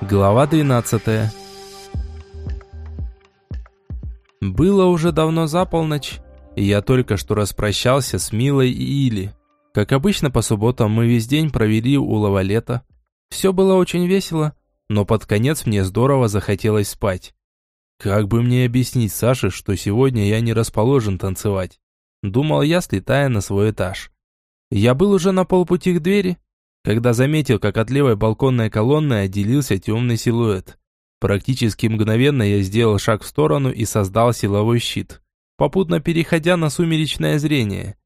Глава 12 Было уже давно за полночь, и я только что распрощался с Милой и Или. Как обычно по субботам мы весь день провели у лавалета. Все было очень весело, но под конец мне здорово захотелось спать. Как бы мне объяснить Саше, что сегодня я не расположен танцевать? Думал я, слетая на свой этаж. Я был уже на полпути к двери, когда заметил, как от левой балконной колонны отделился темный силуэт. Практически мгновенно я сделал шаг в сторону и создал силовой щит, попутно переходя на сумеречное зрение.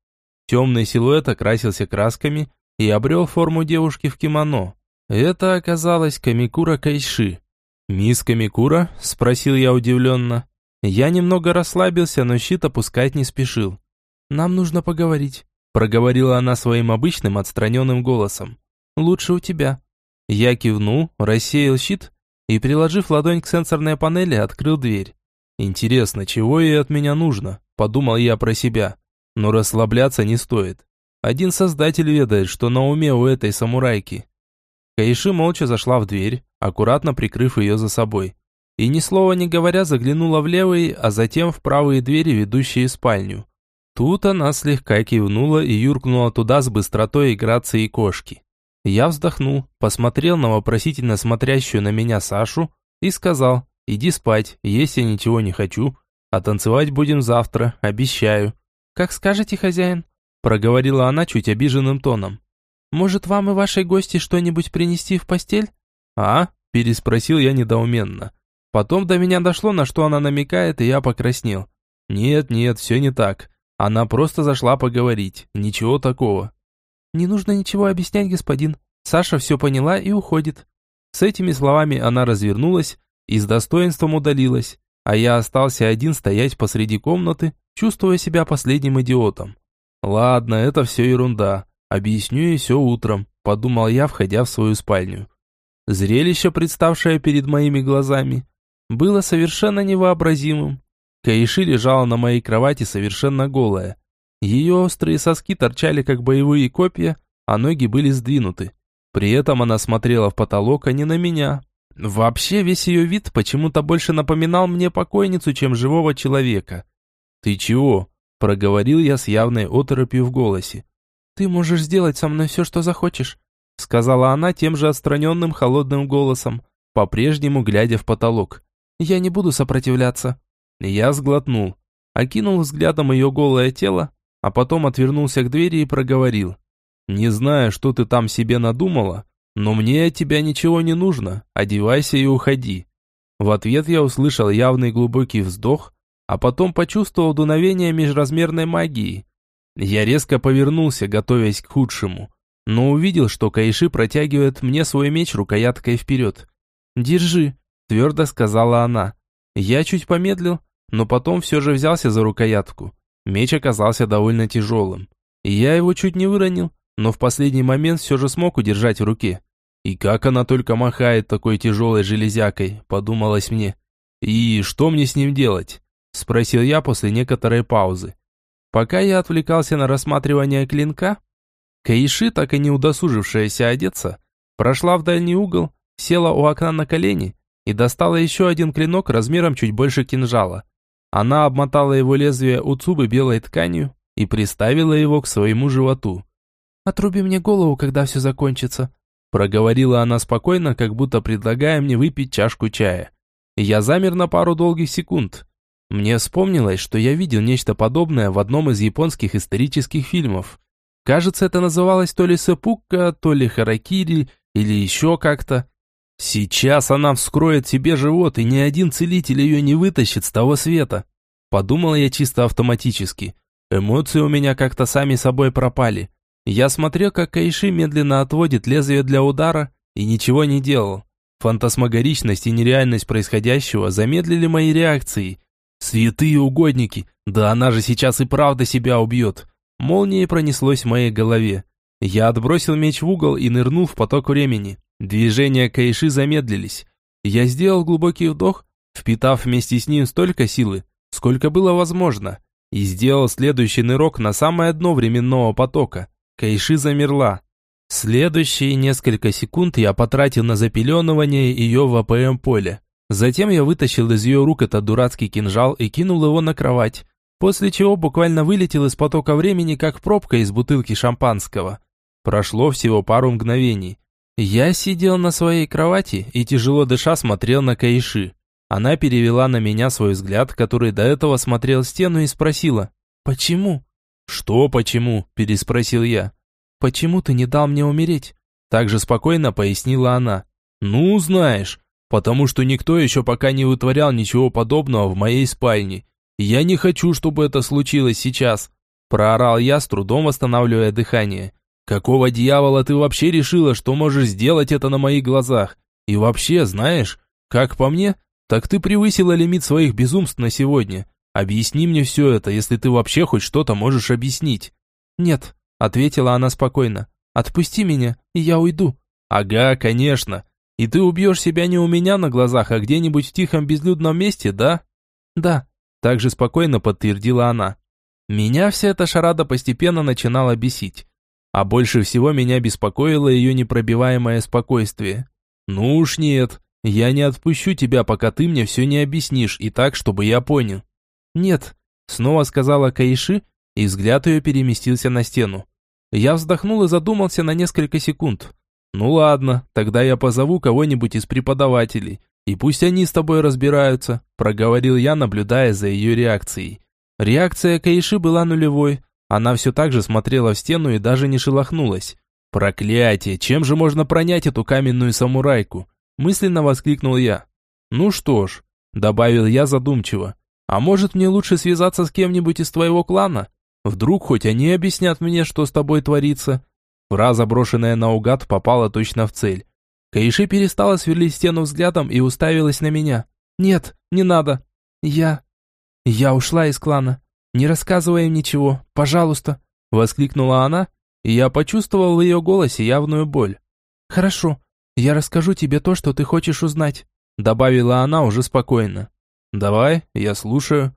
Темный силуэт окрасился красками и обрел форму девушки в кимоно. Это оказалась Камикура Кайши. «Мисс Камикура?» – спросил я удивленно. Я немного расслабился, но щит опускать не спешил. «Нам нужно поговорить», – проговорила она своим обычным отстраненным голосом. Лучше у тебя». Я кивнул, рассеял щит и, приложив ладонь к сенсорной панели, открыл дверь. «Интересно, чего ей от меня нужно?» – подумал я про себя. Но расслабляться не стоит. Один создатель ведает, что на уме у этой самурайки. Каиши молча зашла в дверь, аккуратно прикрыв ее за собой. И ни слова не говоря заглянула в левые, а затем в правые двери, ведущие спальню. Тут она слегка кивнула и юркнула туда с быстротой и грацией кошки. Я вздохнул, посмотрел на вопросительно смотрящую на меня Сашу и сказал, иди спать, есть я ничего не хочу, а танцевать будем завтра, обещаю. Как скажете, хозяин, проговорила она чуть обиженным тоном. Может, вам и вашей гости что-нибудь принести в постель? А? переспросил я недоуменно. Потом до меня дошло, на что она намекает, и я покраснел. Нет, нет, все не так. Она просто зашла поговорить, ничего такого. «Не нужно ничего объяснять, господин. Саша все поняла и уходит». С этими словами она развернулась и с достоинством удалилась, а я остался один стоять посреди комнаты, чувствуя себя последним идиотом. «Ладно, это все ерунда. Объясню ей все утром», – подумал я, входя в свою спальню. Зрелище, представшее перед моими глазами, было совершенно невообразимым. Каиши лежала на моей кровати совершенно голая, ее острые соски торчали как боевые копья, а ноги были сдвинуты. При этом она смотрела в потолок, а не на меня. Вообще весь ее вид почему-то больше напоминал мне покойницу, чем живого человека. «Ты чего?» – проговорил я с явной оторопью в голосе. «Ты можешь сделать со мной все, что захочешь», – сказала она тем же отстраненным холодным голосом, по-прежнему глядя в потолок. «Я не буду сопротивляться». Я сглотнул, окинул взглядом ее голое тело, а потом отвернулся к двери и проговорил. «Не знаю, что ты там себе надумала, но мне от тебя ничего не нужно, одевайся и уходи». В ответ я услышал явный глубокий вздох, а потом почувствовал дуновение межразмерной магии. Я резко повернулся, готовясь к худшему, но увидел, что Кайши протягивает мне свой меч рукояткой вперед. «Держи», – твердо сказала она. Я чуть помедлил, но потом все же взялся за рукоятку. Меч оказался довольно тяжелым. Я его чуть не выронил, но в последний момент все же смог удержать в руке. И как она только махает такой тяжелой железякой, подумалось мне. И что мне с ним делать? Спросил я после некоторой паузы. Пока я отвлекался на рассматривание клинка, Каиши, так и не удосужившаяся одеться, прошла в дальний угол, села у окна на колени и достала еще один клинок размером чуть больше кинжала. Она обмотала его лезвие уцубы белой тканью и приставила его к своему животу. «Отруби мне голову, когда все закончится», проговорила она спокойно, как будто предлагая мне выпить чашку чая. Я замер на пару долгих секунд. Мне вспомнилось, что я видел нечто подобное в одном из японских исторических фильмов. Кажется, это называлось то ли сэпукка, то ли харакири, или еще как-то. Сейчас она вскроет себе живот, и ни один целитель ее не вытащит с того света. Подумал я чисто автоматически. Эмоции у меня как-то сами собой пропали. Я смотрел, как Кайши медленно отводит лезвие для удара, и ничего не делал. Фантасмагоричность и нереальность происходящего замедлили мои реакции. Святые угодники, да она же сейчас и правда себя убьет. Молнией пронеслось в моей голове. Я отбросил меч в угол и нырнул в поток времени. Движения Кайши замедлились. Я сделал глубокий вдох, впитав вместе с ним столько силы, сколько было возможно, и сделал следующий нырок на самое дно временного потока. Кайши замерла. Следующие несколько секунд я потратил на запеленывание ее в АПМ-поле. Затем я вытащил из ее рук этот дурацкий кинжал и кинул его на кровать, после чего буквально вылетел из потока времени, как пробка из бутылки шампанского. Прошло всего пару мгновений. Я сидел на своей кровати и тяжело дыша смотрел на Каиши. Она перевела на меня свой взгляд, который до этого смотрел в стену и спросила «Почему?» «Что почему?» – переспросил я. «Почему ты не дал мне умереть?» Также спокойно пояснила она. «Ну, знаешь, потому что никто еще пока не вытворял ничего подобного в моей спальне. Я не хочу, чтобы это случилось сейчас», – проорал я, с трудом восстанавливая дыхание. Какого дьявола ты вообще решила, что можешь сделать это на моих глазах? И вообще, знаешь, как по мне, так ты превысила лимит своих безумств на сегодня. Объясни мне все это, если ты вообще хоть что-то можешь объяснить. Нет, ответила она спокойно. Отпусти меня, и я уйду. Ага, конечно. И ты убьешь себя не у меня на глазах, а где-нибудь в тихом безлюдном месте, да? Да, также спокойно подтвердила она. Меня вся эта шарада постепенно начинала бесить. А больше всего меня беспокоило ее непробиваемое спокойствие. «Ну уж нет, я не отпущу тебя, пока ты мне все не объяснишь, и так, чтобы я понял». «Нет», — снова сказала Каиши, и взгляд ее переместился на стену. Я вздохнул и задумался на несколько секунд. «Ну ладно, тогда я позову кого-нибудь из преподавателей, и пусть они с тобой разбираются», — проговорил я, наблюдая за ее реакцией. Реакция Каиши была нулевой, она все так же смотрела в стену и даже не шелохнулась. «Проклятие! Чем же можно пронять эту каменную самурайку?» Мысленно воскликнул я. «Ну что ж», добавил я задумчиво. «А может мне лучше связаться с кем-нибудь из твоего клана? Вдруг хоть они объяснят мне, что с тобой творится?» Фраза, брошенная наугад, попала точно в цель. Каиши перестала сверлить стену взглядом и уставилась на меня. «Нет, не надо. Я... Я ушла из клана. «Не рассказывай им ничего, пожалуйста!» Воскликнула она, и я почувствовал в ее голосе явную боль. «Хорошо, я расскажу тебе то, что ты хочешь узнать», добавила она уже спокойно. «Давай, я слушаю».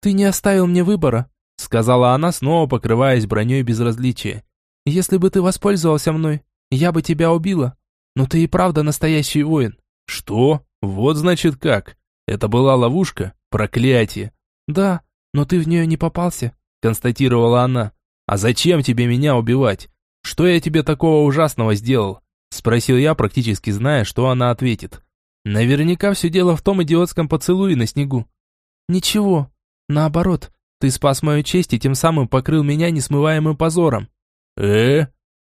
«Ты не оставил мне выбора», сказала она, снова покрываясь броней безразличия. «Если бы ты воспользовался мной, я бы тебя убила. Но ты и правда настоящий воин». «Что? Вот значит как. Это была ловушка? Проклятие!» «Да, «Но ты в нее не попался», — констатировала она. «А зачем тебе меня убивать? Что я тебе такого ужасного сделал?» Спросил я, практически зная, что она ответит. Наверняка все дело в том идиотском поцелуе на снегу. «Ничего. Наоборот, ты спас мою честь и тем самым покрыл меня несмываемым позором». «Э?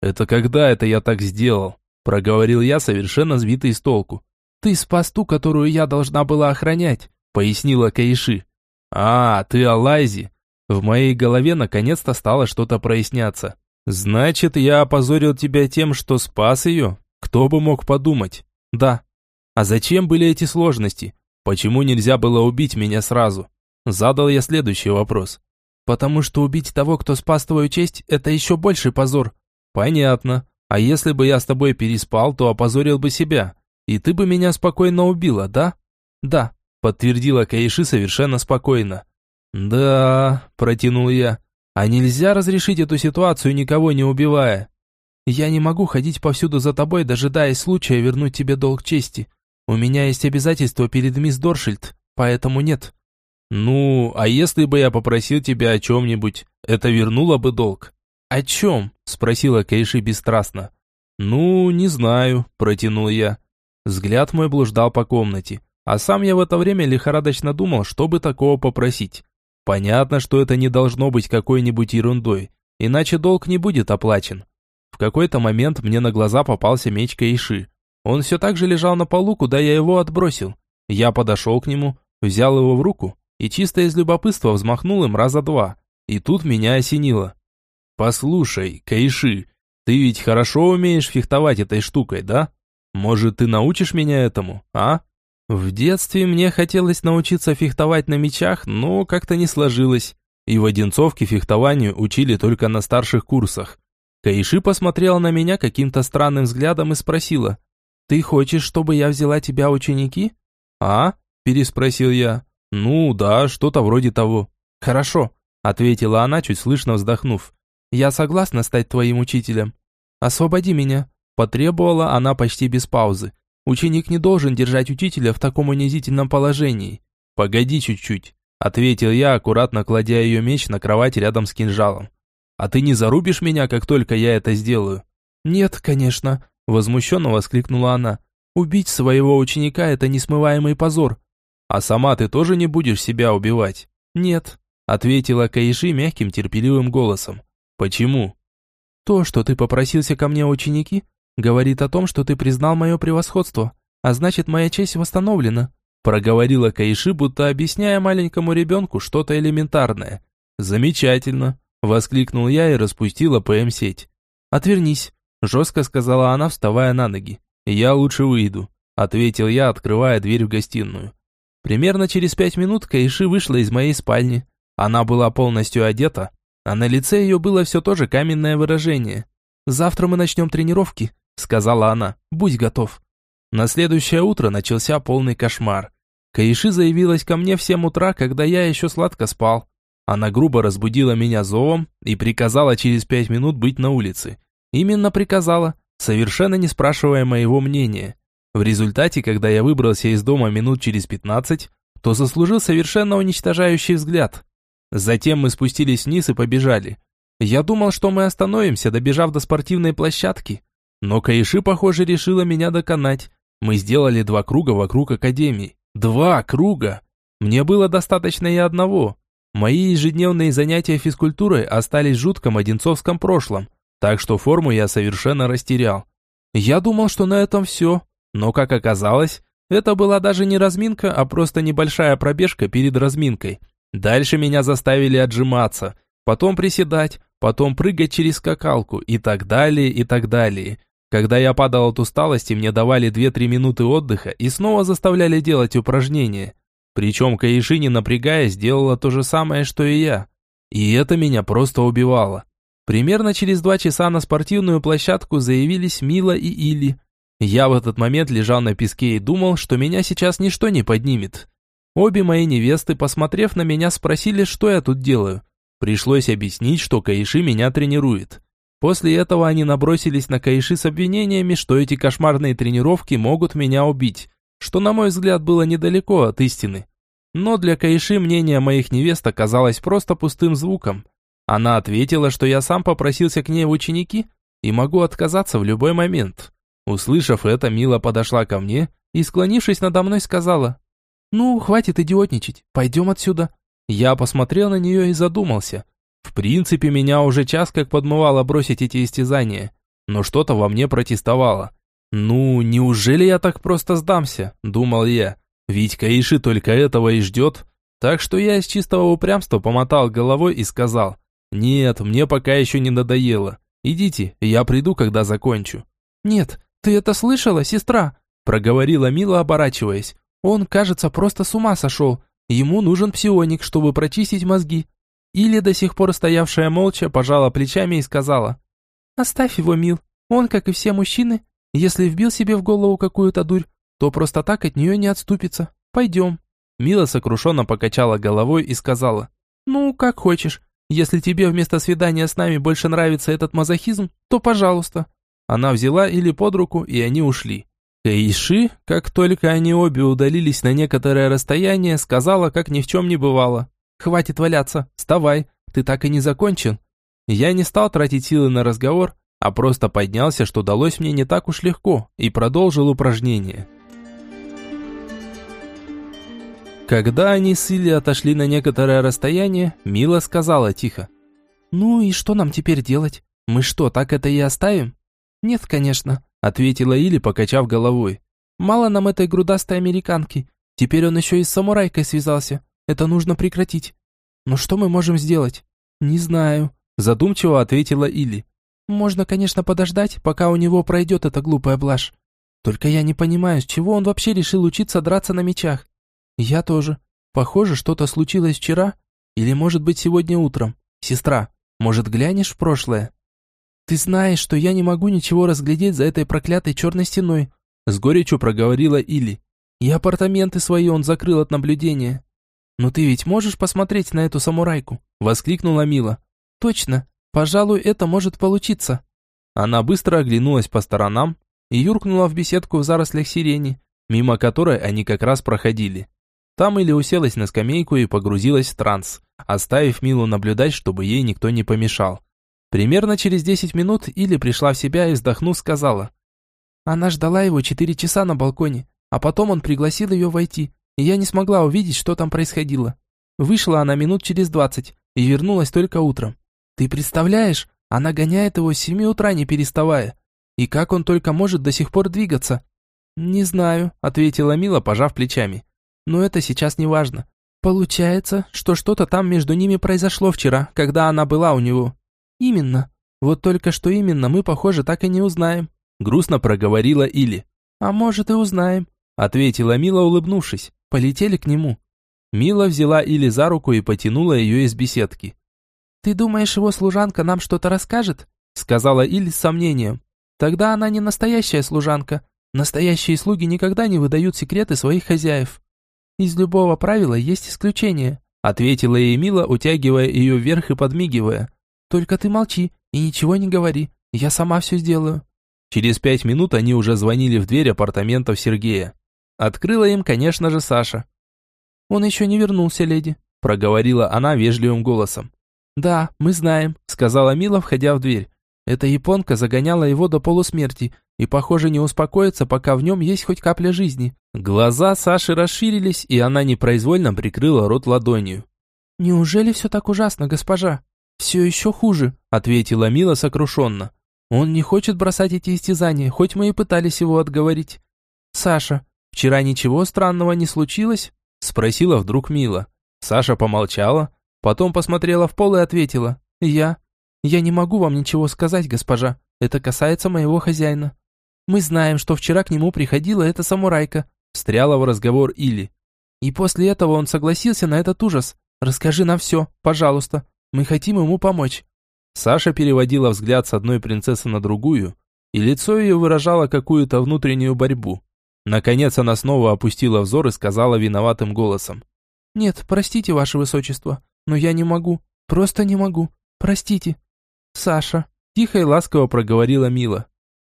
Это когда это я так сделал?» Проговорил я, совершенно сбитый с толку. «Ты спас ту, которую я должна была охранять», пояснила Каиши. «А, ты о Лайзе!» В моей голове наконец-то стало что-то проясняться. «Значит, я опозорил тебя тем, что спас ее? Кто бы мог подумать?» «Да». «А зачем были эти сложности? Почему нельзя было убить меня сразу?» Задал я следующий вопрос. «Потому что убить того, кто спас твою честь, это еще больший позор». «Понятно. А если бы я с тобой переспал, то опозорил бы себя. И ты бы меня спокойно убила, да?» «Да» подтвердила Каиши совершенно спокойно. «Да», – протянул я, – «а нельзя разрешить эту ситуацию, никого не убивая?» «Я не могу ходить повсюду за тобой, дожидаясь случая вернуть тебе долг чести. У меня есть обязательства перед мисс Доршильд, поэтому нет». «Ну, а если бы я попросил тебя о чем-нибудь, это вернуло бы долг?» «О чем?» – спросила Кейши бесстрастно. «Ну, не знаю», – протянул я. Взгляд мой блуждал по комнате. А сам я в это время лихорадочно думал, чтобы такого попросить. Понятно, что это не должно быть какой-нибудь ерундой, иначе долг не будет оплачен. В какой-то момент мне на глаза попался меч Каиши. Он все так же лежал на полу, куда я его отбросил. Я подошел к нему, взял его в руку и чисто из любопытства взмахнул им раза два. И тут меня осенило. «Послушай, Каиши, ты ведь хорошо умеешь фехтовать этой штукой, да? Может, ты научишь меня этому, а?» В детстве мне хотелось научиться фехтовать на мечах, но как-то не сложилось. И в Одинцовке фехтованию учили только на старших курсах. Каиши посмотрела на меня каким-то странным взглядом и спросила. «Ты хочешь, чтобы я взяла тебя ученики?» «А?» – переспросил я. «Ну да, что-то вроде того». «Хорошо», – ответила она, чуть слышно вздохнув. «Я согласна стать твоим учителем». освободи меня!» Потребовала она почти без паузы. Ученик не должен держать учителя в таком унизительном положении. «Погоди чуть-чуть», – ответил я, аккуратно кладя ее меч на кровать рядом с кинжалом. «А ты не зарубишь меня, как только я это сделаю?» «Нет, конечно», – возмущенно воскликнула она. «Убить своего ученика – это несмываемый позор». «А сама ты тоже не будешь себя убивать?» «Нет», – ответила Каиши мягким терпеливым голосом. «Почему?» «То, что ты попросился ко мне ученики, говорит о том, что ты признал мое превосходство, а значит, моя честь восстановлена», проговорила Каиши, будто объясняя маленькому ребенку что-то элементарное. «Замечательно», – воскликнул я и распустила ПМ-сеть. «Отвернись», – жестко сказала она, вставая на ноги. «Я лучше выйду», – ответил я, открывая дверь в гостиную. Примерно через пять минут Каиши вышла из моей спальни. Она была полностью одета, а на лице ее было все то же каменное выражение. «Завтра мы начнем тренировки», — сказала она. «Будь готов». На следующее утро начался полный кошмар. Каиши заявилась ко мне в семь утра, когда я еще сладко спал. Она грубо разбудила меня зовом и приказала через пять минут быть на улице. Именно приказала, совершенно не спрашивая моего мнения. В результате, когда я выбрался из дома минут через пятнадцать, то заслужил совершенно уничтожающий взгляд. Затем мы спустились вниз и побежали. Я думал, что мы остановимся, добежав до спортивной площадки. Но Каиши, похоже, решила меня доконать. Мы сделали два круга вокруг академии. Два круга! Мне было достаточно и одного. Мои ежедневные занятия физкультурой остались в жутком одинцовском прошлом, так что форму я совершенно растерял. Я думал, что на этом все, но, как оказалось, это была даже не разминка, а просто небольшая пробежка перед разминкой. Дальше меня заставили отжиматься, потом приседать, потом прыгать через скакалку и так далее, и так далее. Когда я падал от усталости, мне давали 2-3 минуты отдыха и снова заставляли делать упражнения. Причем Каиши, не напрягаясь, сделала то же самое, что и я. И это меня просто убивало. Примерно через два часа на спортивную площадку заявились Мила и Или. Я в этот момент лежал на песке и думал, что меня сейчас ничто не поднимет. Обе мои невесты, посмотрев на меня, спросили, что я тут делаю. Пришлось объяснить, что Каиши меня тренирует. После этого они набросились на Каиши с обвинениями, что эти кошмарные тренировки могут меня убить, что, на мой взгляд, было недалеко от истины. Но для Каиши мнение моих невест оказалось просто пустым звуком. Она ответила, что я сам попросился к ней в ученики и могу отказаться в любой момент. Услышав это, Мила подошла ко мне и, склонившись надо мной, сказала, «Ну, хватит идиотничать, пойдем отсюда». Я посмотрел на нее и задумался. В принципе, меня уже час как подмывало бросить эти истязания, но что-то во мне протестовало. «Ну, неужели я так просто сдамся?» – думал я. «Ведь Каиши только этого и ждет». Так что я из чистого упрямства помотал головой и сказал, «Нет, мне пока еще не надоело. Идите, я приду, когда закончу». «Нет, ты это слышала, сестра?» – проговорила Мила, оборачиваясь. «Он, кажется, просто с ума сошел. Ему нужен псионик, чтобы прочистить мозги. Или до сих пор стоявшая молча пожала плечами и сказала. «Оставь его, Мил. Он, как и все мужчины, если вбил себе в голову какую-то дурь, то просто так от нее не отступится. Пойдем». Мила сокрушенно покачала головой и сказала. «Ну, как хочешь. Если тебе вместо свидания с нами больше нравится этот мазохизм, то пожалуйста». Она взяла Или под руку, и они ушли. Каиши, как только они обе удалились на некоторое расстояние, сказала, как ни в чем не бывало. «Хватит валяться, вставай, ты так и не закончил». Я не стал тратить силы на разговор, а просто поднялся, что далось мне не так уж легко, и продолжил упражнение. Когда они с Илли отошли на некоторое расстояние, Мила сказала тихо. «Ну и что нам теперь делать? Мы что, так это и оставим?» «Нет, конечно ответила Или, покачав головой. Мало нам этой грудастой американки. Теперь он еще и с самурайкой связался. Это нужно прекратить. Но что мы можем сделать? Не знаю, задумчиво ответила Или. Можно, конечно, подождать, пока у него пройдет эта глупая блажь. Только я не понимаю, с чего он вообще решил учиться драться на мечах. Я тоже. Похоже, что-то случилось вчера. Или, может быть, сегодня утром. Сестра, может, глянешь в прошлое? «Ты знаешь, что я не могу ничего разглядеть за этой проклятой черной стеной», с горечью проговорила Или. «И апартаменты свои он закрыл от наблюдения». «Но ты ведь можешь посмотреть на эту самурайку?» воскликнула Мила. «Точно. Пожалуй, это может получиться». Она быстро оглянулась по сторонам и юркнула в беседку в зарослях сирени, мимо которой они как раз проходили. Там Или уселась на скамейку и погрузилась в транс, оставив Милу наблюдать, чтобы ей никто не помешал. Примерно через 10 минут Или пришла в себя и, вздохнув, сказала. Она ждала его 4 часа на балконе, а потом он пригласил ее войти, и я не смогла увидеть, что там происходило. Вышла она минут через 20 и вернулась только утром. Ты представляешь, она гоняет его с 7 утра не переставая. И как он только может до сих пор двигаться? «Не знаю», — ответила Мила, пожав плечами. «Но это сейчас не важно. Получается, что что-то там между ними произошло вчера, когда она была у него». «Именно. Вот только что именно мы, похоже, так и не узнаем», — грустно проговорила Или. «А может и узнаем», — ответила Мила, улыбнувшись. «Полетели к нему». Мила взяла Или за руку и потянула ее из беседки. «Ты думаешь, его служанка нам что-то расскажет?» — сказала Или с сомнением. «Тогда она не настоящая служанка, Настоящие слуги никогда не выдают секреты своих хозяев. Из любого правила есть исключение, ответила ей Мила, утягивая ее вверх и подмигивая. Только ты молчи и ничего не говори, я сама все сделаю. Через пять минут они уже звонили в дверь апартаментов Сергея. Открыла им, конечно же, Саша. «Он еще не вернулся, леди», – проговорила она вежливым голосом. «Да, мы знаем», – сказала Мила, входя в дверь. Эта японка загоняла его до полусмерти и, похоже, не успокоится, пока в нем есть хоть капля жизни. Глаза Саши расширились, и она непроизвольно прикрыла рот ладонью. «Неужели все так ужасно, госпожа?» «Все еще хуже», — ответила Мила сокрушенно. «Он не хочет бросать эти истязания, хоть мы и пытались его отговорить». «Саша, вчера ничего странного не случилось?» — спросила вдруг Мила. Саша помолчала, потом посмотрела в пол и ответила. «Я. «Я не могу вам ничего сказать, госпожа. Это касается моего хозяина. Мы знаем, что вчера к нему приходила эта самурайка», встряла в разговор Или. «И после этого он согласился на этот ужас. Расскажи нам все, пожалуйста. Мы хотим ему помочь». Саша переводила взгляд с одной принцессы на другую, и лицо ее выражало какую-то внутреннюю борьбу. Наконец она снова опустила взор и сказала виноватым голосом. «Нет, простите, ваше высочество, но я не могу, просто не могу. Простите». «Саша», – тихо и ласково проговорила Мила.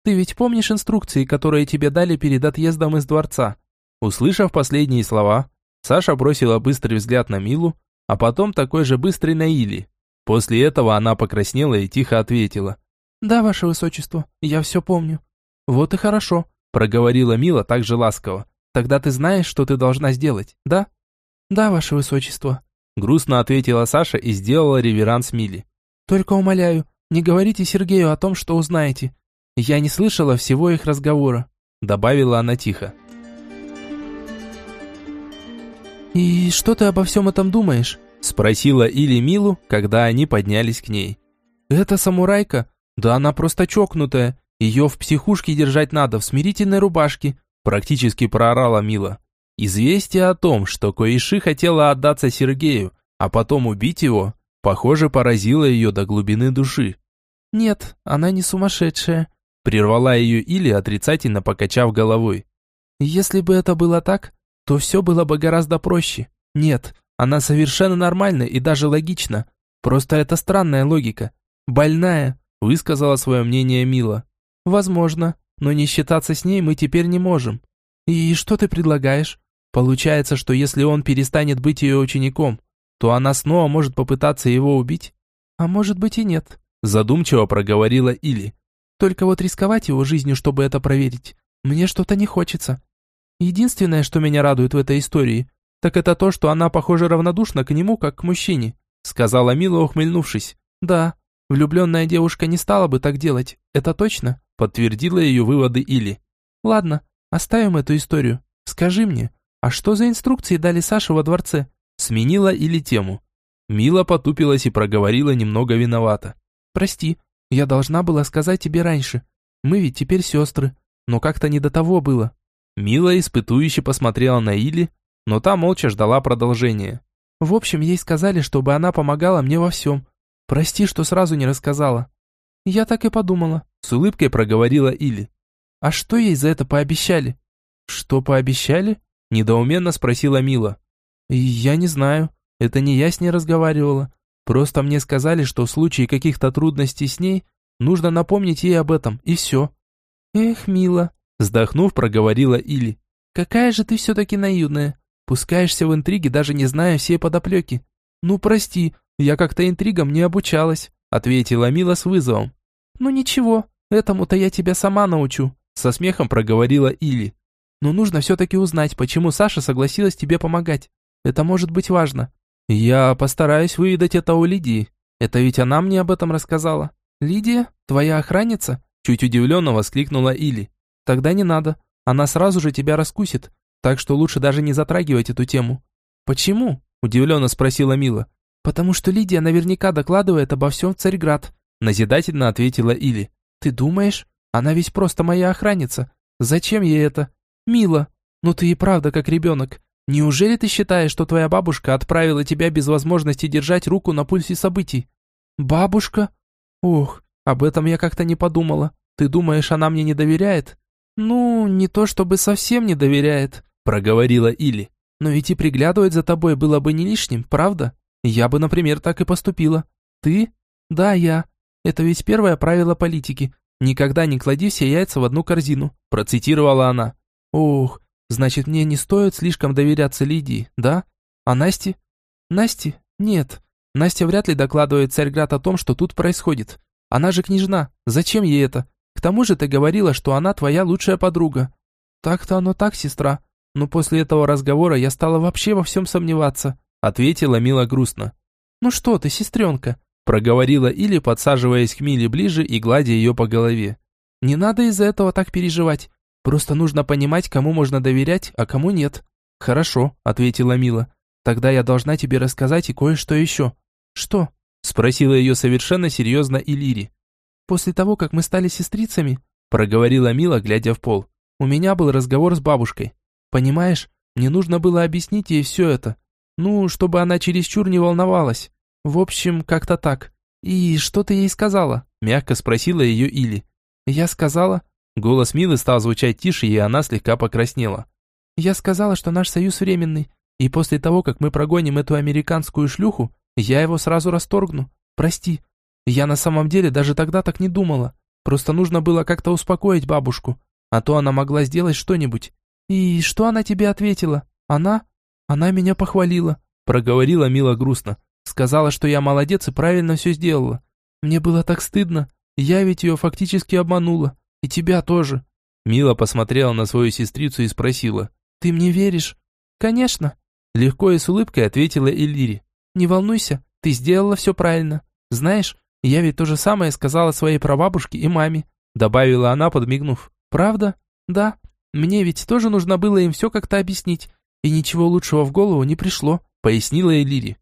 «Ты ведь помнишь инструкции, которые тебе дали перед отъездом из дворца?» Услышав последние слова, Саша бросила быстрый взгляд на Милу, а потом такой же быстрый на Или. После этого она покраснела и тихо ответила. «Да, ваше высочество, я все помню». «Вот и хорошо», – проговорила Мила также ласково. «Тогда ты знаешь, что ты должна сделать, да?» «Да, ваше высочество», – грустно ответила Саша и сделала реверанс Миле. «Только умоляю, не говорите Сергею о том, что узнаете. Я не слышала всего их разговора», — добавила она тихо. «И что ты обо всем этом думаешь?» — спросила Или Милу, когда они поднялись к ней. «Это самурайка? Да она просто чокнутая. Ее в психушке держать надо, в смирительной рубашке», — практически проорала Мила. Известие о том, что Коиши хотела отдаться Сергею, а потом убить его, похоже, поразило ее до глубины души. «Нет, она не сумасшедшая», – прервала ее Или, отрицательно покачав головой. «Если бы это было так, то все было бы гораздо проще. Нет, она совершенно нормальна и даже логична. Просто это странная логика. Больная», – высказала свое мнение Мила. «Возможно, но не считаться с ней мы теперь не можем. И что ты предлагаешь? Получается, что если он перестанет быть ее учеником, то она снова может попытаться его убить? А может быть и нет. Задумчиво проговорила Или. Только вот рисковать его жизнью, чтобы это проверить, мне что-то не хочется. Единственное, что меня радует в этой истории, так это то, что она, похоже, равнодушна к нему, как к мужчине», сказала Мила, ухмыльнувшись. «Да, влюбленная девушка не стала бы так делать, это точно», подтвердила ее выводы Или. «Ладно, оставим эту историю. Скажи мне, а что за инструкции дали Саше во дворце?» Сменила Или тему. Мила потупилась и проговорила немного виновата. Прости, я должна была сказать тебе раньше. Мы ведь теперь сестры, но как-то не до того было». Мила испытующе посмотрела на Или, но та молча ждала продолжения. В общем, ей сказали, чтобы она помогала мне во всем. Прости, что сразу не рассказала. Я так и подумала, с улыбкой проговорила Или. А что ей за это пообещали? Что пообещали? Недоуменно спросила Мила. Я не знаю, это не я с ней разговаривала. Просто мне сказали, что в случае каких-то трудностей с ней Нужно напомнить ей об этом, и все. Эх, мила, вздохнув, проговорила Или. Какая же ты все-таки наивная. Пускаешься в интриги, даже не зная всей подоплеки. Ну, прости, я как-то интригам не обучалась, ответила Мила с вызовом. Ну ничего, этому-то я тебя сама научу, со смехом проговорила Или. Но нужно все-таки узнать, почему Саша согласилась тебе помогать. Это может быть важно. Я постараюсь выведать это у Лидии. Это ведь она мне об этом рассказала. Лидия, твоя охранница? Чуть удивленно воскликнула Или. Тогда не надо. Она сразу же тебя раскусит. Так что лучше даже не затрагивать эту тему. Почему? Удивленно спросила Мила. Потому что Лидия наверняка докладывает обо всем в Царьград. Назидательно ответила Или. Ты думаешь? Она ведь просто моя охранница. Зачем ей это? Мила, ну ты и правда как ребенок. Неужели ты считаешь, что твоя бабушка отправила тебя без возможности держать руку на пульсе событий? Бабушка? Ох, об этом я как-то не подумала. Ты думаешь, она мне не доверяет? Ну, не то чтобы совсем не доверяет, проговорила Или. Но ведь и приглядывать за тобой было бы не лишним, правда? Я бы, например, так и поступила. Ты? Да, я. Это ведь первое правило политики. Никогда не клади все яйца в одну корзину, процитировала она. Ох, значит, мне не стоит слишком доверяться Лидии, да? А Насте? Насте? Нет. Настя вряд ли докладывает Царьград о том, что тут происходит. Она же княжна. Зачем ей это? К тому же ты говорила, что она твоя лучшая подруга. Так-то оно так, сестра. Но после этого разговора я стала вообще во всем сомневаться, ответила Мила грустно. Ну что ты, сестренка? Проговорила Или, подсаживаясь к Миле ближе и гладя ее по голове. Не надо из-за этого так переживать. Просто нужно понимать, кому можно доверять, а кому нет. Хорошо, ответила Мила. Тогда я должна тебе рассказать и кое-что еще. Что? Спросила ее совершенно серьезно Илири. «После того, как мы стали сестрицами», проговорила Мила, глядя в пол, «у меня был разговор с бабушкой. Понимаешь, мне нужно было объяснить ей все это. Ну, чтобы она чересчур не волновалась. В общем, как-то так. И что ты ей сказала?» Мягко спросила ее Или. «Я сказала...» Голос Милы стал звучать тише, и она слегка покраснела. «Я сказала, что наш союз временный, и после того, как мы прогоним эту американскую шлюху, я его сразу расторгну. Прости. Я на самом деле даже тогда так не думала. Просто нужно было как-то успокоить бабушку. А то она могла сделать что-нибудь. И что она тебе ответила? Она? Она меня похвалила. Проговорила Мила грустно. Сказала, что я молодец и правильно все сделала. Мне было так стыдно. Я ведь ее фактически обманула. И тебя тоже. Мила посмотрела на свою сестрицу и спросила. «Ты мне веришь?» «Конечно». Легко и с улыбкой ответила Элири. Не волнуйся, ты сделала все правильно. Знаешь, я ведь то же самое сказала своей прабабушке и маме», добавила она, подмигнув. «Правда? Да. Мне ведь тоже нужно было им все как-то объяснить, и ничего лучшего в голову не пришло», пояснила Элири.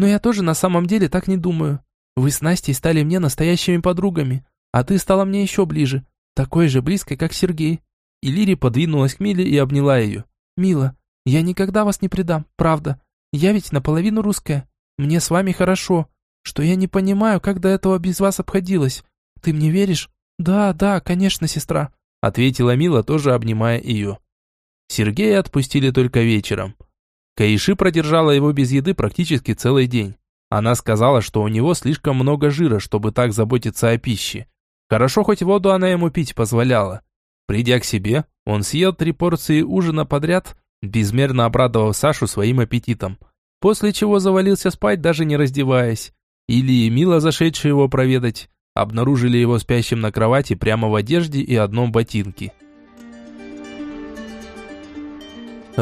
«Но я тоже на самом деле так не думаю. Вы с Настей стали мне настоящими подругами, а ты стала мне еще ближе, такой же близкой, как Сергей». Илири подвинулась к Миле и обняла ее. «Мила, я никогда вас не предам, правда. Я ведь наполовину русская. Мне с вами хорошо, что я не понимаю, как до этого без вас обходилось. Ты мне веришь? Да, да, конечно, сестра, ответила Мила, тоже обнимая ее. Сергея отпустили только вечером. Каиши продержала его без еды практически целый день. Она сказала, что у него слишком много жира, чтобы так заботиться о пище. Хорошо, хоть воду она ему пить позволяла. Придя к себе, он съел три порции ужина подряд, безмерно обрадовав Сашу своим аппетитом после чего завалился спать, даже не раздеваясь. Или и Мила, зашедшие его проведать, обнаружили его спящим на кровати прямо в одежде и одном ботинке.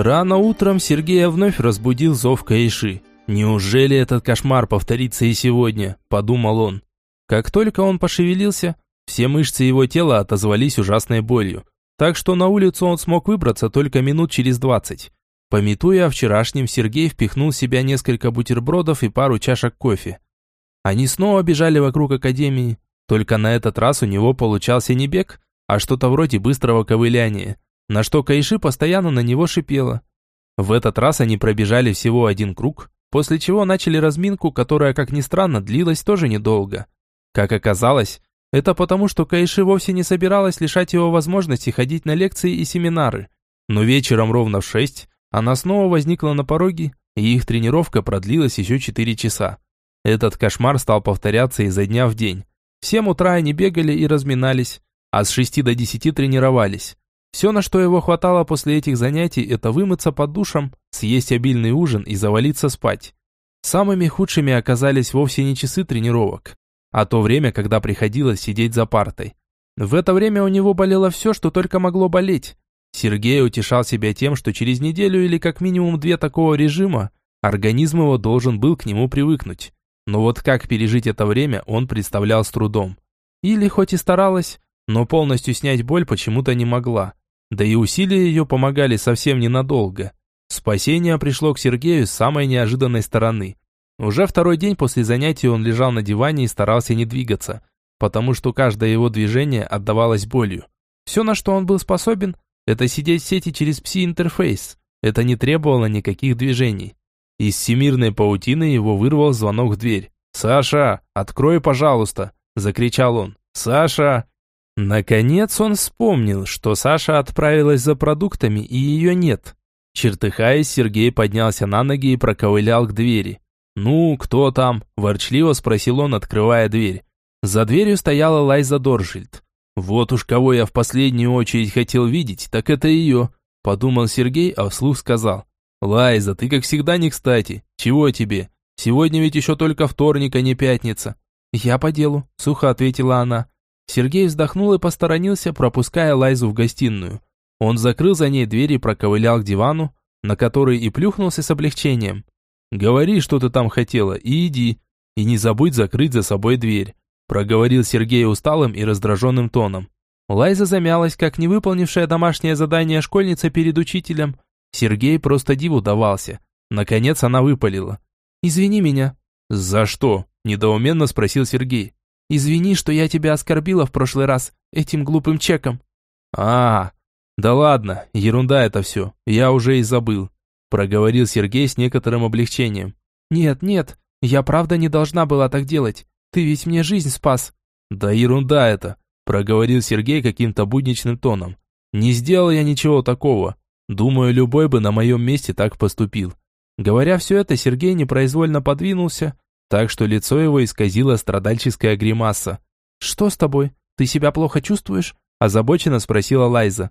Рано утром Сергея вновь разбудил зов Каиши. «Неужели этот кошмар повторится и сегодня?» – подумал он. Как только он пошевелился, все мышцы его тела отозвались ужасной болью. Так что на улицу он смог выбраться только минут через двадцать. Пометуя о вчерашнем, Сергей впихнул в себя несколько бутербродов и пару чашек кофе. Они снова бежали вокруг академии, только на этот раз у него получался не бег, а что-то вроде быстрого ковыляния, на что Кайши постоянно на него шипела. В этот раз они пробежали всего один круг, после чего начали разминку, которая, как ни странно, длилась тоже недолго. Как оказалось, это потому, что Кайши вовсе не собиралась лишать его возможности ходить на лекции и семинары. Но вечером ровно в шесть она снова возникла на пороге, и их тренировка продлилась еще четыре часа. Этот кошмар стал повторяться изо дня в день. В 7 утра они бегали и разминались, а с 6 до 10 тренировались. Все, на что его хватало после этих занятий, это вымыться под душем, съесть обильный ужин и завалиться спать. Самыми худшими оказались вовсе не часы тренировок, а то время, когда приходилось сидеть за партой. В это время у него болело все, что только могло болеть. Сергей утешал себя тем, что через неделю или как минимум две такого режима организм его должен был к нему привыкнуть. Но вот как пережить это время, он представлял с трудом. Или хоть и старалась, но полностью снять боль почему-то не могла. Да и усилия ее помогали совсем ненадолго. Спасение пришло к Сергею с самой неожиданной стороны. Уже второй день после занятий он лежал на диване и старался не двигаться, потому что каждое его движение отдавалось болью. Все, на что он был способен, это сидеть в сети через пси-интерфейс. Это не требовало никаких движений. Из всемирной паутины его вырвал звонок в дверь. «Саша, открой, пожалуйста!» – закричал он. «Саша!» Наконец он вспомнил, что Саша отправилась за продуктами и ее нет. Чертыхаясь, Сергей поднялся на ноги и проковылял к двери. «Ну, кто там?» – ворчливо спросил он, открывая дверь. За дверью стояла Лайза Доржильд. «Вот уж кого я в последнюю очередь хотел видеть, так это ее», – подумал Сергей, а вслух сказал. «Лайза, ты как всегда не кстати. Чего тебе? Сегодня ведь еще только вторник, а не пятница». «Я по делу», – сухо ответила она. Сергей вздохнул и посторонился, пропуская Лайзу в гостиную. Он закрыл за ней дверь и проковылял к дивану, на который и плюхнулся с облегчением. «Говори, что ты там хотела, и иди. И не забудь закрыть за собой дверь», проговорил Сергей усталым и раздраженным тоном. Лайза замялась, как не выполнившая домашнее задание школьница перед учителем. Сергей просто диву давался. Наконец она выпалила. «Извини меня». «За что?» – недоуменно спросил Сергей. Извини, что я тебя оскорбила в прошлый раз этим глупым чеком». «А, да ладно, ерунда это все, я уже и забыл», проговорил Сергей с некоторым облегчением. «Нет, нет, я правда не должна была так делать. Ты ведь мне жизнь спас». «Да ерунда это», проговорил Сергей каким-то будничным тоном. «Не сделал я ничего такого. Думаю, любой бы на моем месте так поступил». Говоря все это, Сергей непроизвольно подвинулся, так что лицо его исказило страдальческая гримаса. «Что с тобой? Ты себя плохо чувствуешь?» – озабоченно спросила Лайза.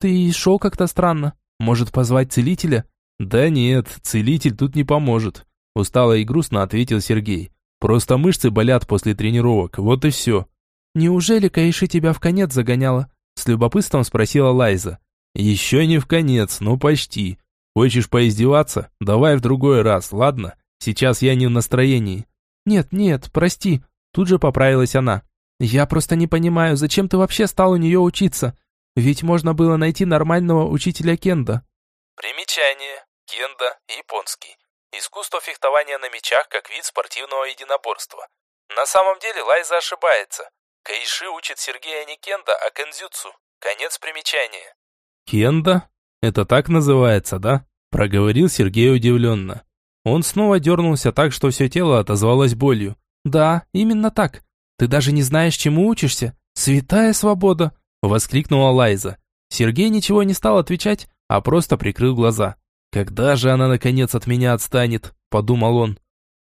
«Ты шел как-то странно. Может, позвать целителя?» «Да нет, целитель тут не поможет», – устало и грустно ответил Сергей. «Просто мышцы болят после тренировок, вот и все». «Неужели Каиши тебя в конец загоняла?» – с любопытством спросила Лайза. «Еще не в конец, но почти. Хочешь поиздеваться? Давай в другой раз, ладно? Сейчас я не в настроении». «Нет, нет, прости», тут же поправилась она. «Я просто не понимаю, зачем ты вообще стал у нее учиться? Ведь можно было найти нормального учителя кенда». Примечание. Кенда, японский. Искусство фехтования на мечах как вид спортивного единоборства. На самом деле Лайза ошибается. Кайши учит Сергея не кенда, а кензюцу. Конец примечания. «Кенда? Это так называется, да?» Проговорил Сергей удивленно. Он снова дернулся так, что все тело отозвалось болью. «Да, именно так. Ты даже не знаешь, чему учишься? Святая свобода!» Воскликнула Лайза. Сергей ничего не стал отвечать, а просто прикрыл глаза. «Когда же она, наконец, от меня отстанет?» – подумал он.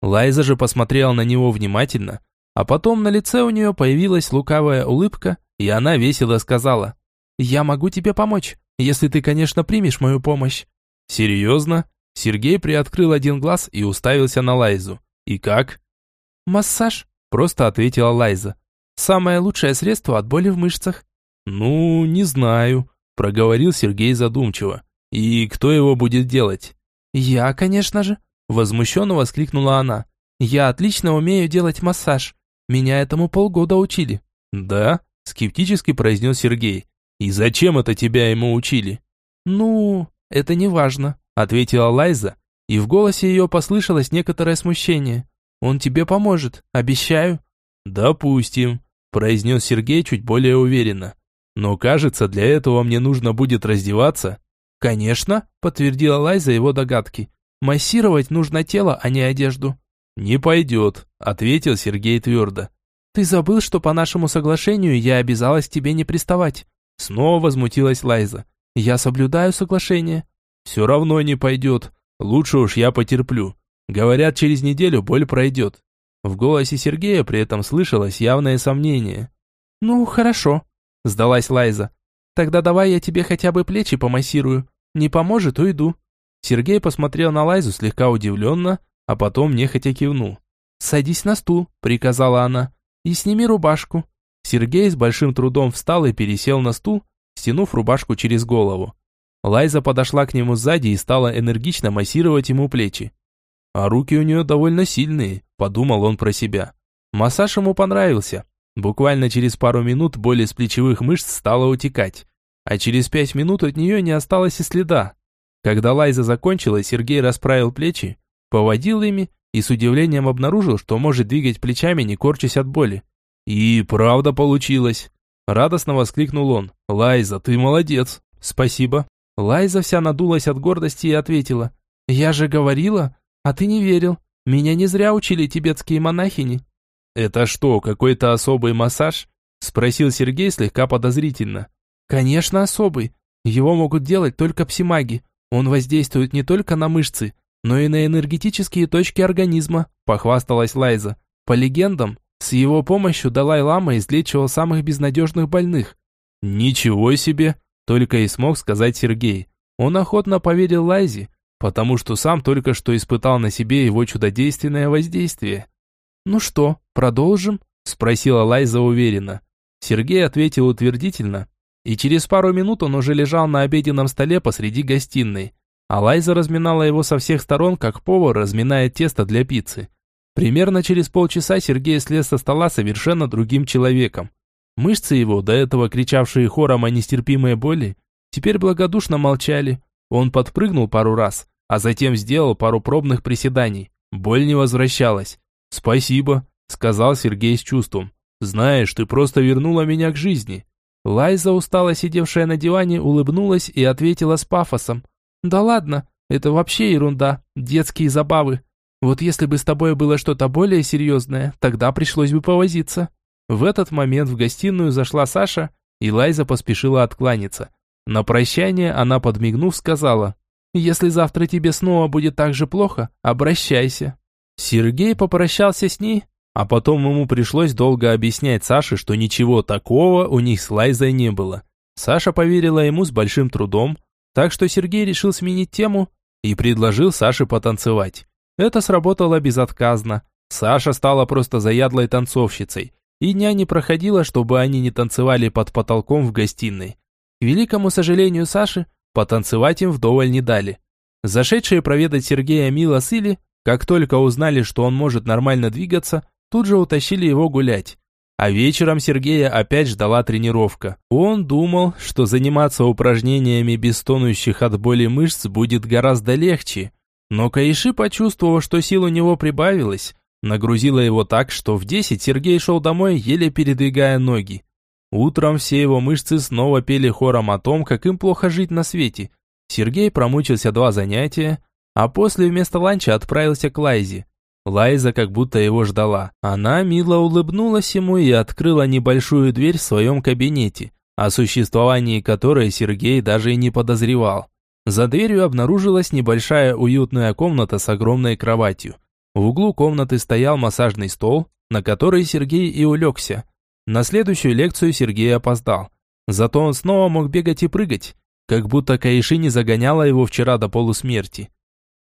Лайза же посмотрела на него внимательно, а потом на лице у нее появилась лукавая улыбка, и она весело сказала. «Я могу тебе помочь, если ты, конечно, примешь мою помощь». «Серьезно?» Сергей приоткрыл один глаз и уставился на Лайзу. «И как?» «Массаж», – просто ответила Лайза. «Самое лучшее средство от боли в мышцах». «Ну, не знаю», – проговорил Сергей задумчиво. «И кто его будет делать?» «Я, конечно же», – возмущенно воскликнула она. «Я отлично умею делать массаж. Меня этому полгода учили». «Да?» – скептически произнес Сергей. «И зачем это тебя ему учили?» «Ну, это не важно ответила Лайза, и в голосе ее послышалось некоторое смущение. «Он тебе поможет, обещаю». «Допустим», – произнес Сергей чуть более уверенно. «Но кажется, для этого мне нужно будет раздеваться». «Конечно», – подтвердила Лайза его догадки. «Массировать нужно тело, а не одежду». «Не пойдет», – ответил Сергей твердо. «Ты забыл, что по нашему соглашению я обязалась тебе не приставать?» Снова возмутилась Лайза. «Я соблюдаю соглашение». Все равно не пойдет. Лучше уж я потерплю. Говорят, через неделю боль пройдет. В голосе Сергея при этом слышалось явное сомнение. «Ну, хорошо», – сдалась Лайза. «Тогда давай я тебе хотя бы плечи помассирую. Не поможет, уйду». Сергей посмотрел на Лайзу слегка удивленно, а потом нехотя кивнул. «Садись на стул», – приказала она, – «и сними рубашку». Сергей с большим трудом встал и пересел на стул, стянув рубашку через голову. Лайза подошла к нему сзади и стала энергично массировать ему плечи. А руки у нее довольно сильные, подумал он про себя. Массаж ему понравился. Буквально через пару минут боль из плечевых мышц стала утекать, а через пять минут от нее не осталось и следа. Когда Лайза закончила, Сергей расправил плечи, поводил ими и с удивлением обнаружил, что может двигать плечами, не корчась от боли. «И правда получилось!» Радостно воскликнул он. «Лайза, ты молодец!» «Спасибо!» Лайза вся надулась от гордости и ответила. «Я же говорила, а ты не верил. Меня не зря учили тибетские монахини». «Это что, какой-то особый массаж?» Спросил Сергей слегка подозрительно. «Конечно особый. Его могут делать только псимаги. Он воздействует не только на мышцы, но и на энергетические точки организма», похвасталась Лайза. «По легендам, с его помощью Далай-Лама излечивал самых безнадежных больных». «Ничего себе!» Только и смог сказать Сергей. Он охотно поверил Лайзе, потому что сам только что испытал на себе его чудодейственное воздействие. «Ну что, продолжим?» – спросила Лайза уверенно. Сергей ответил утвердительно, и через пару минут он уже лежал на обеденном столе посреди гостиной, а Лайза разминала его со всех сторон, как повар разминает тесто для пиццы. Примерно через полчаса Сергей слез со стола совершенно другим человеком. Мышцы его, до этого кричавшие хором о нестерпимой боли, теперь благодушно молчали. Он подпрыгнул пару раз, а затем сделал пару пробных приседаний. Боль не возвращалась. «Спасибо», — сказал Сергей с чувством. «Знаешь, ты просто вернула меня к жизни». Лайза, устало сидевшая на диване, улыбнулась и ответила с пафосом. «Да ладно, это вообще ерунда, детские забавы. Вот если бы с тобой было что-то более серьезное, тогда пришлось бы повозиться». В этот момент в гостиную зашла Саша, и Лайза поспешила откланяться. На прощание она, подмигнув, сказала, «Если завтра тебе снова будет так же плохо, обращайся». Сергей попрощался с ней, а потом ему пришлось долго объяснять Саше, что ничего такого у них с Лайзой не было. Саша поверила ему с большим трудом, так что Сергей решил сменить тему и предложил Саше потанцевать. Это сработало безотказно. Саша стала просто заядлой танцовщицей, и дня не проходило, чтобы они не танцевали под потолком в гостиной. К великому сожалению Саши, потанцевать им вдоволь не дали. Зашедшие проведать Сергея Мила с Или, как только узнали, что он может нормально двигаться, тут же утащили его гулять. А вечером Сергея опять ждала тренировка. Он думал, что заниматься упражнениями без тонущих от боли мышц будет гораздо легче. Но Каиши, почувствовав, что сил у него прибавилось, Нагрузила его так, что в десять Сергей шел домой, еле передвигая ноги. Утром все его мышцы снова пели хором о том, как им плохо жить на свете. Сергей промучился два занятия, а после вместо ланча отправился к Лайзе. Лайза как будто его ждала. Она мило улыбнулась ему и открыла небольшую дверь в своем кабинете, о существовании которой Сергей даже и не подозревал. За дверью обнаружилась небольшая уютная комната с огромной кроватью. В углу комнаты стоял массажный стол, на который Сергей и улегся. На следующую лекцию Сергей опоздал. Зато он снова мог бегать и прыгать, как будто Каиши не загоняла его вчера до полусмерти.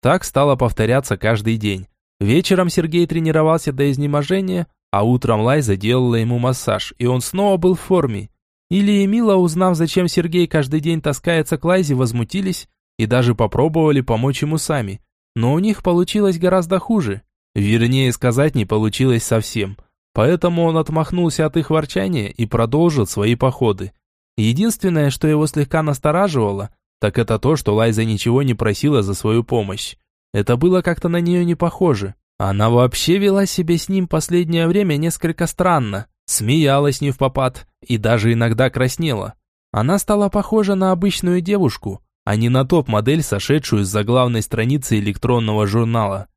Так стало повторяться каждый день. Вечером Сергей тренировался до изнеможения, а утром Лайза делала ему массаж, и он снова был в форме. Или и Мила, узнав, зачем Сергей каждый день таскается к Лайзе, возмутились и даже попробовали помочь ему сами. Но у них получилось гораздо хуже. Вернее сказать, не получилось совсем. Поэтому он отмахнулся от их ворчания и продолжил свои походы. Единственное, что его слегка настораживало, так это то, что Лайза ничего не просила за свою помощь. Это было как-то на нее не похоже. Она вообще вела себя с ним последнее время несколько странно. Смеялась не в попад и даже иногда краснела. Она стала похожа на обычную девушку, а не на топ-модель, сошедшую с заглавной страницы электронного журнала.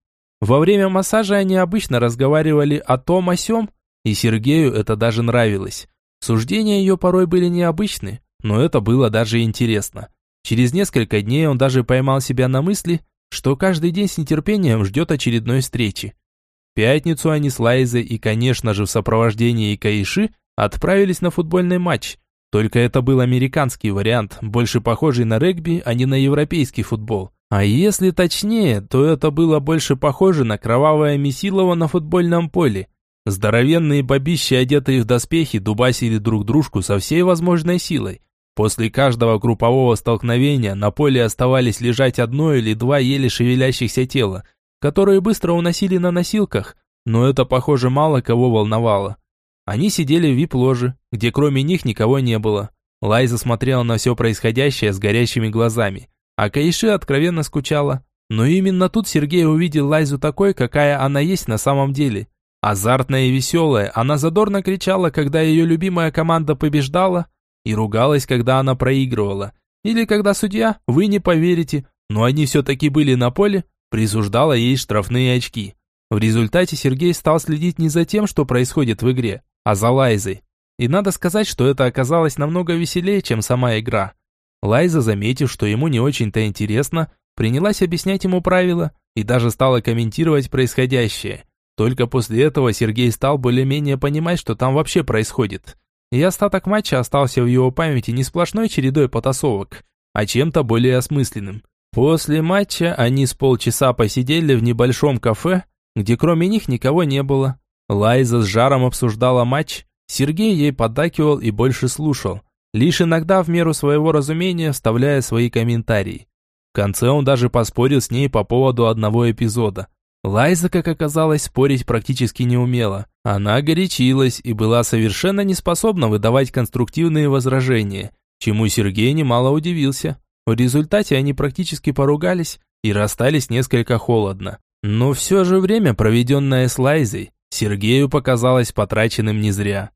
Во время массажа они обычно разговаривали о том о сём, и Сергею это даже нравилось. Суждения ее порой были необычны, но это было даже интересно. Через несколько дней он даже поймал себя на мысли, что каждый день с нетерпением ждет очередной встречи. пятницу они с Лайзой и, конечно же, в сопровождении Каиши отправились на футбольный матч. Только это был американский вариант, больше похожий на регби, а не на европейский футбол. А если точнее, то это было больше похоже на кровавое месилово на футбольном поле. Здоровенные бабищи, одетые в доспехи, дубасили друг дружку со всей возможной силой. После каждого группового столкновения на поле оставались лежать одно или два еле шевелящихся тела, которые быстро уносили на носилках, но это, похоже, мало кого волновало. Они сидели в вип-ложе, где кроме них никого не было. Лайза смотрела на все происходящее с горящими глазами, а Каиши откровенно скучала. Но именно тут Сергей увидел Лайзу такой, какая она есть на самом деле. Азартная и веселая, она задорно кричала, когда ее любимая команда побеждала, и ругалась, когда она проигрывала. Или когда судья, вы не поверите, но они все-таки были на поле, присуждала ей штрафные очки. В результате Сергей стал следить не за тем, что происходит в игре, а за Лайзой. И надо сказать, что это оказалось намного веселее, чем сама игра. Лайза, заметив, что ему не очень-то интересно, принялась объяснять ему правила и даже стала комментировать происходящее. Только после этого Сергей стал более-менее понимать, что там вообще происходит. И остаток матча остался в его памяти не сплошной чередой потасовок, а чем-то более осмысленным. После матча они с полчаса посидели в небольшом кафе, где кроме них никого не было. Лайза с жаром обсуждала матч, Сергей ей поддакивал и больше слушал, лишь иногда в меру своего разумения вставляя свои комментарии. В конце он даже поспорил с ней по поводу одного эпизода. Лайза, как оказалось, спорить практически не умела. Она горячилась и была совершенно не способна выдавать конструктивные возражения, чему Сергей немало удивился. В результате они практически поругались и расстались несколько холодно. Но все же время, проведенное с Лайзой, Сергею показалось потраченным не зря.